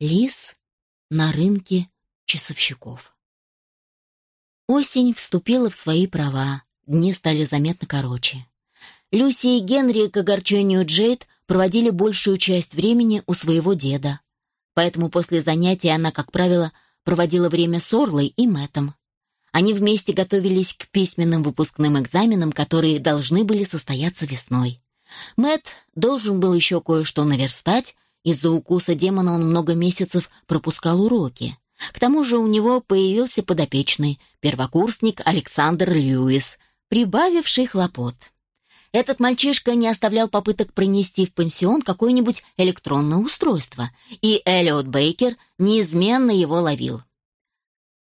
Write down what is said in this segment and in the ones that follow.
Лис на рынке часовщиков. Осень вступила в свои права, дни стали заметно короче. Люси и Генри, к огорчению Джейд, проводили большую часть времени у своего деда. Поэтому после занятий она, как правило, проводила время с Орлой и Мэттом. Они вместе готовились к письменным выпускным экзаменам, которые должны были состояться весной. Мэт должен был еще кое-что наверстать, из-за укуса демона он много месяцев пропускал уроки. К тому же у него появился подопечный, первокурсник Александр Льюис, прибавивший хлопот. Этот мальчишка не оставлял попыток пронести в пансион какое-нибудь электронное устройство, и Эллиот Бейкер неизменно его ловил.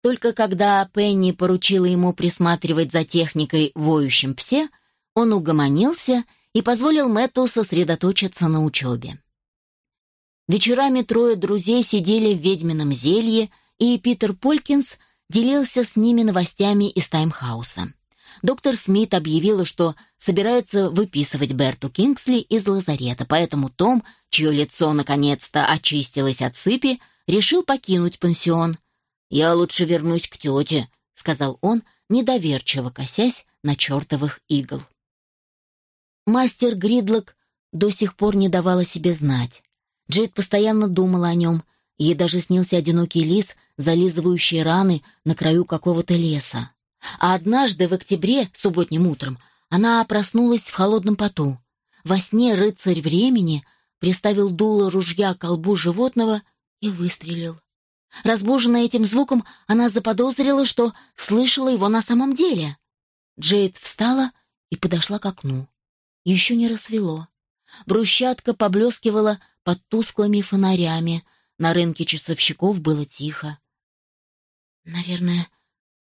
Только когда Пенни поручила ему присматривать за техникой в псе, он угомонился и позволил Мэтту сосредоточиться на учебе. Вечерами трое друзей сидели в ведьмином зелье, и Питер Полькинс делился с ними новостями из Таймхауса. Доктор Смит объявила, что собирается выписывать Берту Кингсли из лазарета, поэтому Том, чье лицо наконец-то очистилось от сыпи, решил покинуть пансион. «Я лучше вернусь к тете», — сказал он, недоверчиво косясь на чертовых игл. Мастер Гридлок до сих пор не давала себе знать. Джейд постоянно думала о нем. Ей даже снился одинокий лис, зализывающий раны на краю какого-то леса. А однажды в октябре, субботним утром, она проснулась в холодном поту. Во сне рыцарь времени приставил дуло ружья к колбу животного и выстрелил. Разбуженная этим звуком, она заподозрила, что слышала его на самом деле. Джейд встала и подошла к окну. Еще не рассвело. Брусчатка поблескивала под тусклыми фонарями. На рынке часовщиков было тихо. «Наверное,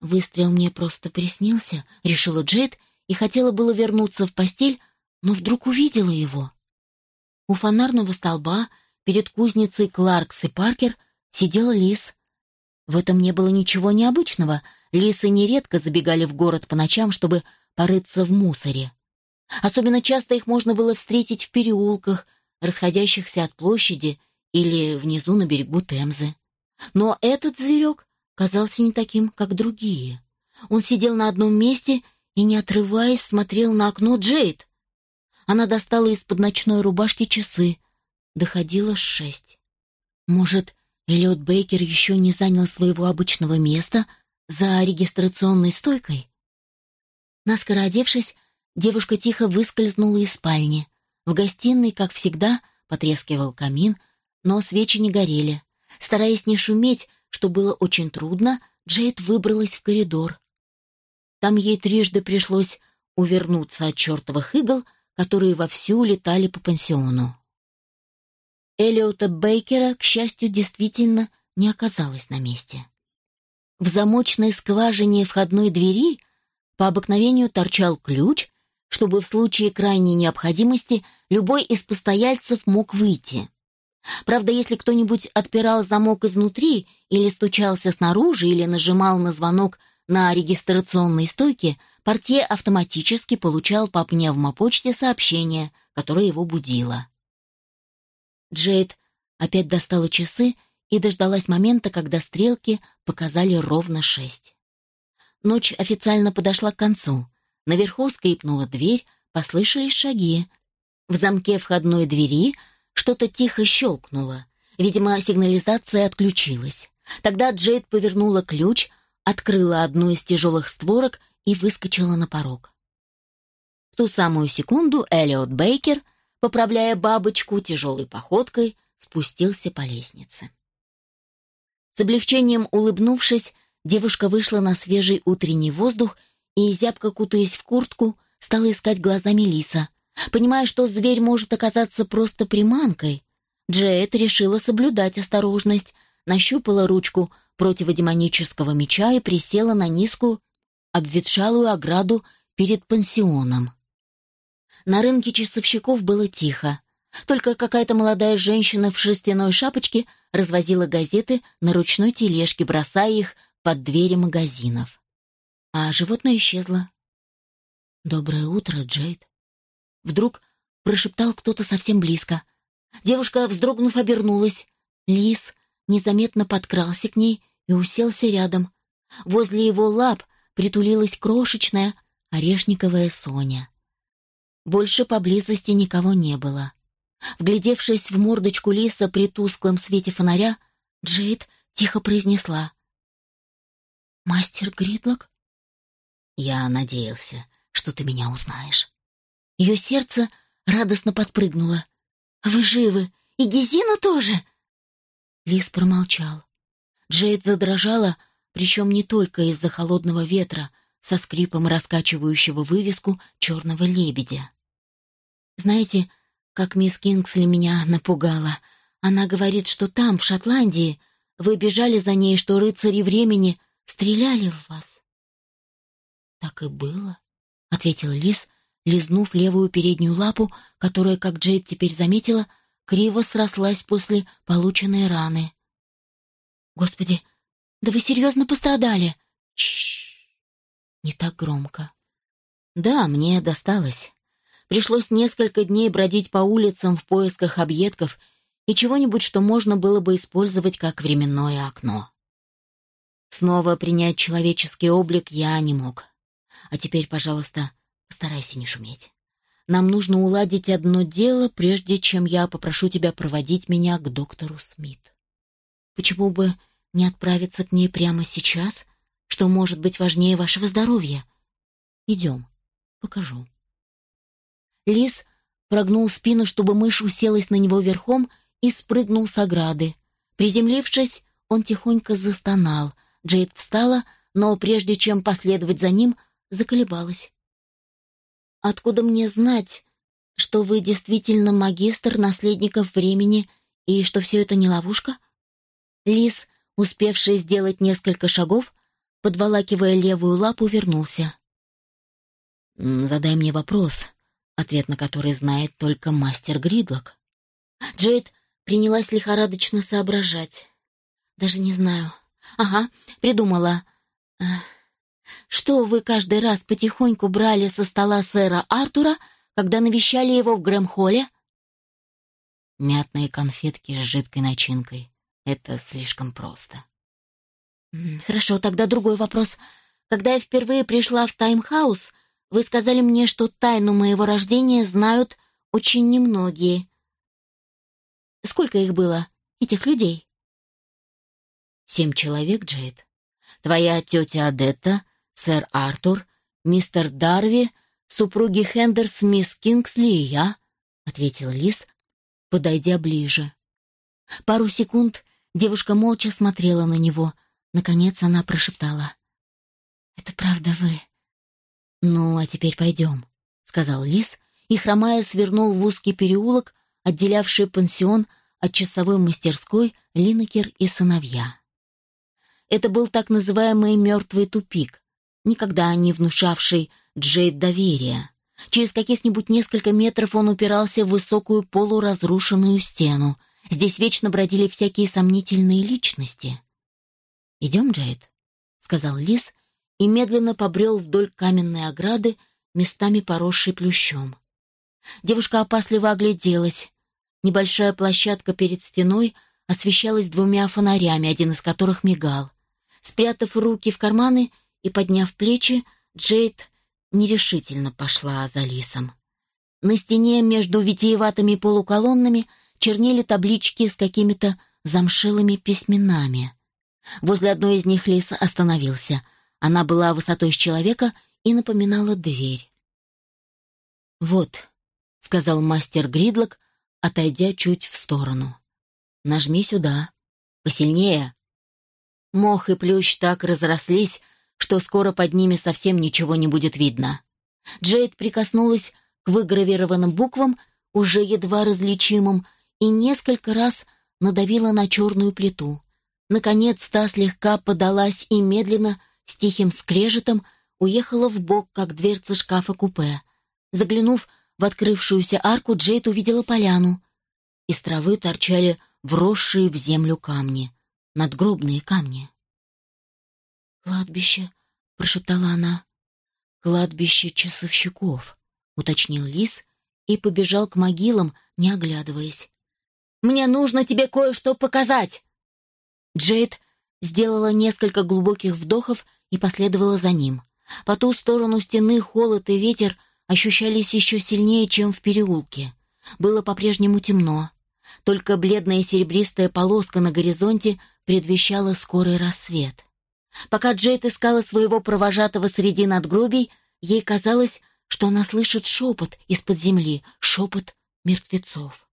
выстрел мне просто приснился», — решила Джейд и хотела было вернуться в постель, но вдруг увидела его. У фонарного столба перед кузницей Кларкс и Паркер сидел лис. В этом не было ничего необычного. Лисы нередко забегали в город по ночам, чтобы порыться в мусоре. Особенно часто их можно было встретить в переулках, расходящихся от площади или внизу на берегу Темзы. Но этот зверек казался не таким, как другие. Он сидел на одном месте и, не отрываясь, смотрел на окно Джейд. Она достала из-под ночной рубашки часы. Доходило шесть. Может, Эллиот Бейкер еще не занял своего обычного места за регистрационной стойкой? Наскоро одевшись, девушка тихо выскользнула из спальни. В гостиной, как всегда, потрескивал камин, но свечи не горели. Стараясь не шуметь, что было очень трудно, Джейд выбралась в коридор. Там ей трижды пришлось увернуться от чертовых игл, которые вовсю летали по пансиону. Элиота Бейкера, к счастью, действительно не оказалось на месте. В замочной скважине входной двери по обыкновению торчал ключ, чтобы в случае крайней необходимости любой из постояльцев мог выйти. Правда, если кто-нибудь отпирал замок изнутри или стучался снаружи или нажимал на звонок на регистрационной стойке, портье автоматически получал по пневмопочте сообщение, которое его будило. Джейд опять достала часы и дождалась момента, когда стрелки показали ровно шесть. Ночь официально подошла к концу. Наверху скрипнула дверь, послышались шаги. В замке входной двери что-то тихо щелкнуло. Видимо, сигнализация отключилась. Тогда Джейд повернула ключ, открыла одну из тяжелых створок и выскочила на порог. В ту самую секунду Эллиот Бейкер, поправляя бабочку тяжелой походкой, спустился по лестнице. С облегчением улыбнувшись, девушка вышла на свежий утренний воздух и, зябко кутаясь в куртку, стала искать глазами лиса. Понимая, что зверь может оказаться просто приманкой, Джейд решила соблюдать осторожность, нащупала ручку противодемонического меча и присела на низкую, обветшалую ограду перед пансионом. На рынке часовщиков было тихо. Только какая-то молодая женщина в шерстяной шапочке развозила газеты на ручной тележке, бросая их под двери магазинов а животное исчезло. «Доброе утро, Джейд!» Вдруг прошептал кто-то совсем близко. Девушка, вздрогнув, обернулась. Лис незаметно подкрался к ней и уселся рядом. Возле его лап притулилась крошечная орешниковая Соня. Больше поблизости никого не было. Вглядевшись в мордочку лиса при тусклом свете фонаря, Джейд тихо произнесла. «Мастер Гридлок?» «Я надеялся, что ты меня узнаешь». Ее сердце радостно подпрыгнуло. «Вы живы? И Гизина тоже?» Лис промолчал. Джейд задрожала, причем не только из-за холодного ветра, со скрипом раскачивающего вывеску черного лебедя. «Знаете, как мисс Кингсли меня напугала. Она говорит, что там, в Шотландии, вы бежали за ней, что рыцари времени стреляли в вас». «Так и было», — ответил Лис, лизнув левую переднюю лапу, которая, как Джейд теперь заметила, криво срослась после полученной раны. «Господи, да вы серьезно пострадали?» Чш, не так громко. «Да, мне досталось. Пришлось несколько дней бродить по улицам в поисках объедков и чего-нибудь, что можно было бы использовать как временное окно. Снова принять человеческий облик я не мог. А теперь, пожалуйста, постарайся не шуметь. Нам нужно уладить одно дело, прежде чем я попрошу тебя проводить меня к доктору Смит. Почему бы не отправиться к ней прямо сейчас, что может быть важнее вашего здоровья? Идем, покажу. Лис прогнул спину, чтобы мышь уселась на него верхом и спрыгнул с ограды. Приземлившись, он тихонько застонал. Джейд встала, но прежде чем последовать за ним, заколебалась. «Откуда мне знать, что вы действительно магистр наследников времени и что все это не ловушка?» Лис, успевший сделать несколько шагов, подволакивая левую лапу, вернулся. «Задай мне вопрос», ответ на который знает только мастер Гридлок. Джейд принялась лихорадочно соображать. Даже не знаю. Ага, придумала. Что вы каждый раз потихоньку брали со стола сэра Артура, когда навещали его в Грэмхолле? Мятные конфетки с жидкой начинкой. Это слишком просто. Хорошо, тогда другой вопрос. Когда я впервые пришла в Таймхаус, вы сказали мне, что тайну моего рождения знают очень немногие. Сколько их было, этих людей? Семь человек, Джейд. Твоя тетя Адетта, сэр Артур, мистер Дарви, супруги Хендерс, мисс Кингсли и я, — ответил Лис, подойдя ближе. Пару секунд девушка молча смотрела на него. Наконец она прошептала. «Это правда вы?» «Ну, а теперь пойдем», — сказал Лис, и, хромая, свернул в узкий переулок, отделявший пансион от часовой мастерской Линекер и сыновья. Это был так называемый «мертвый тупик», никогда не внушавший Джейд доверия. Через каких-нибудь несколько метров он упирался в высокую полуразрушенную стену. Здесь вечно бродили всякие сомнительные личности. «Идем, Джейд», — сказал Лис, и медленно побрел вдоль каменной ограды, местами поросшей плющом. Девушка опасливо огляделась. Небольшая площадка перед стеной освещалась двумя фонарями, один из которых мигал. Спрятав руки в карманы и подняв плечи, Джейд нерешительно пошла за лисом. На стене между витиеватыми полуколоннами чернели таблички с какими-то замшелыми письменами. Возле одной из них лис остановился — она была высотой с человека и напоминала дверь. «Вот», — сказал мастер Гридлок, отойдя чуть в сторону. «Нажми сюда. Посильнее». Мох и плющ так разрослись, что скоро под ними совсем ничего не будет видно. Джейд прикоснулась к выгравированным буквам, уже едва различимым, и несколько раз надавила на черную плиту. Наконец та слегка подалась и медленно с тихим скрежетом уехала в бок, как дверца шкафа-купе. Заглянув в открывшуюся арку, Джейд увидела поляну. Из травы торчали вросшие в землю камни, надгробные камни. «Кладбище», — прошептала она. «Кладбище часовщиков», — уточнил Лис и побежал к могилам, не оглядываясь. «Мне нужно тебе кое-что показать!» Джейд сделала несколько глубоких вдохов и последовала за ним. По ту сторону стены холод и ветер ощущались еще сильнее, чем в переулке. Было по-прежнему темно. Только бледная серебристая полоска на горизонте предвещала скорый рассвет. Пока Джейд искала своего провожатого среди надгробий, ей казалось, что она слышит шепот из-под земли, шепот мертвецов.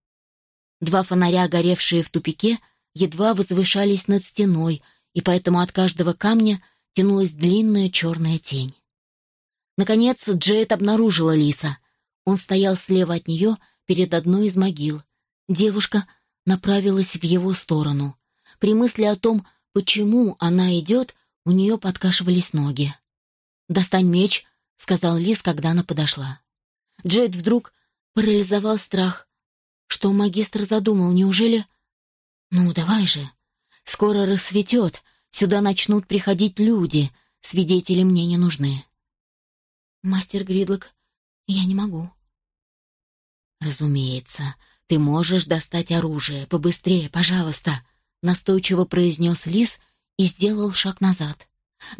Два фонаря, горевшие в тупике, едва возвышались над стеной, и поэтому от каждого камня тянулась длинная черная тень. Наконец Джейд обнаружила Лиса. Он стоял слева от нее, перед одной из могил. Девушка направилась в его сторону. При мысли о том, почему она идет, у нее подкашивались ноги. «Достань меч», — сказал Лис, когда она подошла. Джейд вдруг парализовал страх. Что магистр задумал, неужели... «Ну, давай же. Скоро рассветет, сюда начнут приходить люди, свидетели мне не нужны». «Мастер Гридлок, я не могу». «Разумеется, ты можешь достать оружие. Побыстрее, пожалуйста», — настойчиво произнес Лис и сделал шаг назад.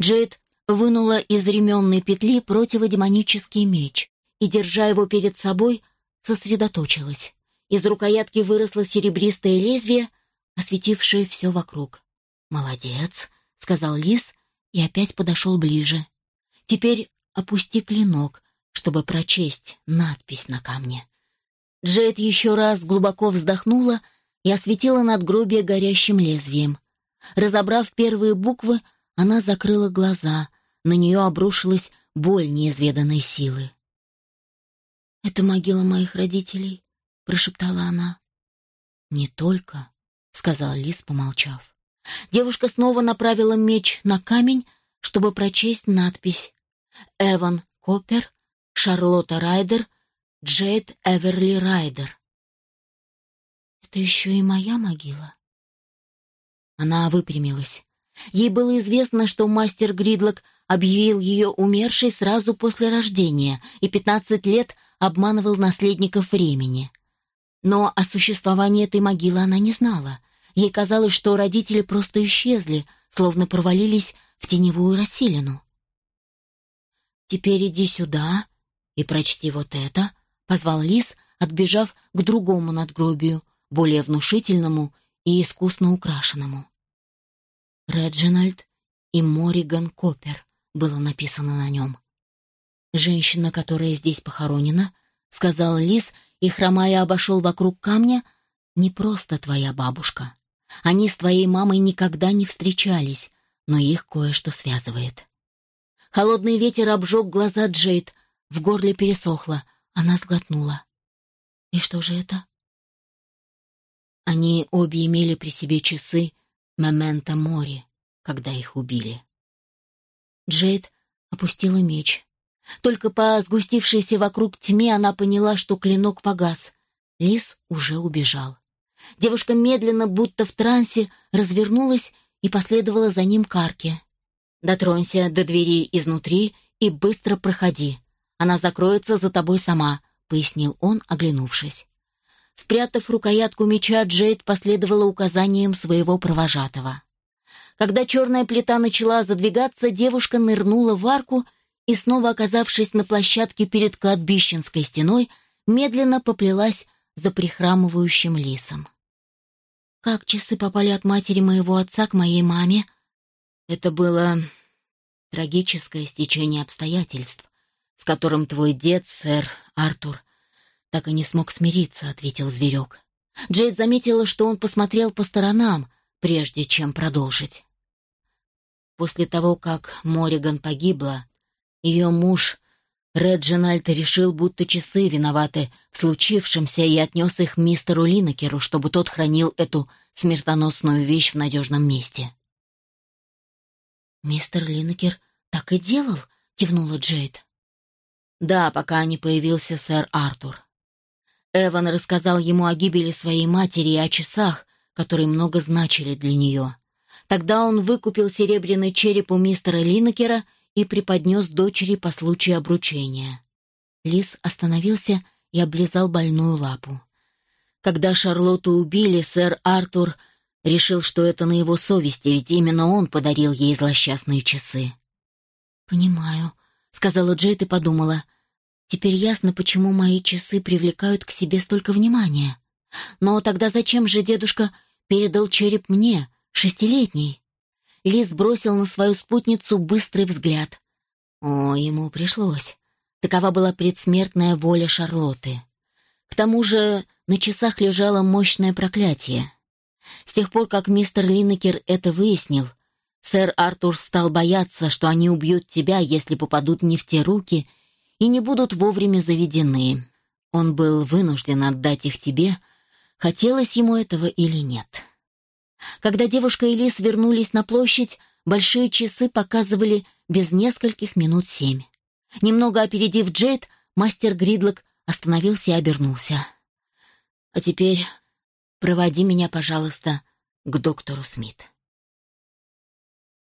Джейд вынула из ременной петли противодемонический меч и, держа его перед собой, сосредоточилась. Из рукоятки выросло серебристое лезвие, осветившее все вокруг. «Молодец», — сказал лис и опять подошел ближе. «Теперь опусти клинок, чтобы прочесть надпись на камне». Джейд еще раз глубоко вздохнула и осветила надгробие горящим лезвием. Разобрав первые буквы, она закрыла глаза. На нее обрушилась боль неизведанной силы. «Это могила моих родителей», — прошептала она. «Не только», — сказал Лис, помолчав. Девушка снова направила меч на камень, чтобы прочесть надпись. «Эван Коппер, Шарлотта Райдер, Джейд Эверли Райдер». «Это еще и моя могила?» Она выпрямилась. Ей было известно, что мастер Гридлок объявил ее умершей сразу после рождения и пятнадцать лет обманывал наследников времени. Но о существовании этой могилы она не знала. Ей казалось, что родители просто исчезли, словно провалились в теневую расселину. «Теперь иди сюда и прочти вот это», — позвал Лис, отбежав к другому надгробию, более внушительному и искусно украшенному. Реджинальд и Мориган Коппер было написано на нем. «Женщина, которая здесь похоронена», — сказал Лис и, хромая, обошел вокруг камня, — «не просто твоя бабушка. Они с твоей мамой никогда не встречались, но их кое-что связывает». Холодный ветер обжег глаза Джейд, в горле пересохло, она сглотнула. «И что же это?» Они обе имели при себе часы «Мементо Мори», когда их убили. Джейд опустила меч. Только по сгустившейся вокруг тьме она поняла, что клинок погас. Лис уже убежал. Девушка медленно, будто в трансе, развернулась и последовала за ним к арке. «Дотронься до двери изнутри и быстро проходи. Она закроется за тобой сама», — пояснил он, оглянувшись. Спрятав рукоятку меча, Джейд последовала указаниям своего провожатого. Когда черная плита начала задвигаться, девушка нырнула в арку и, снова оказавшись на площадке перед кладбищенской стеной, медленно поплелась за прихрамывающим лисом. Как часы попали от матери моего отца к моей маме? Это было трагическое стечение обстоятельств, с которым твой дед, сэр Артур, так и не смог смириться, ответил зверек. Джейд заметила, что он посмотрел по сторонам, прежде чем продолжить. После того, как Мориган погибла, ее муж Реджинальд решил, будто часы виноваты в случившемся и отнес их мистеру Линнекеру, чтобы тот хранил эту смертоносную вещь в надежном месте. «Мистер Линнекер так и делал?» — кивнула Джейд. «Да, пока не появился сэр Артур. Эван рассказал ему о гибели своей матери и о часах, которые много значили для нее. Тогда он выкупил серебряный череп у мистера Линнекера и преподнес дочери по случаю обручения. Лис остановился и облизал больную лапу. Когда Шарлотту убили, сэр Артур Решил, что это на его совести, ведь именно он подарил ей злосчастные часы. «Понимаю», — сказала Джейд и подумала. «Теперь ясно, почему мои часы привлекают к себе столько внимания. Но тогда зачем же дедушка передал череп мне, шестилетний?» Лис бросил на свою спутницу быстрый взгляд. О, ему пришлось. Такова была предсмертная воля Шарлотты. К тому же на часах лежало мощное проклятие. С тех пор, как мистер Линнекер это выяснил, сэр Артур стал бояться, что они убьют тебя, если попадут не в те руки и не будут вовремя заведены. Он был вынужден отдать их тебе, хотелось ему этого или нет. Когда девушка и Лис вернулись на площадь, большие часы показывали без нескольких минут семь. Немного опередив Джейд, мастер Гридлок остановился и обернулся. «А теперь проводи меня, пожалуйста, к доктору Смит».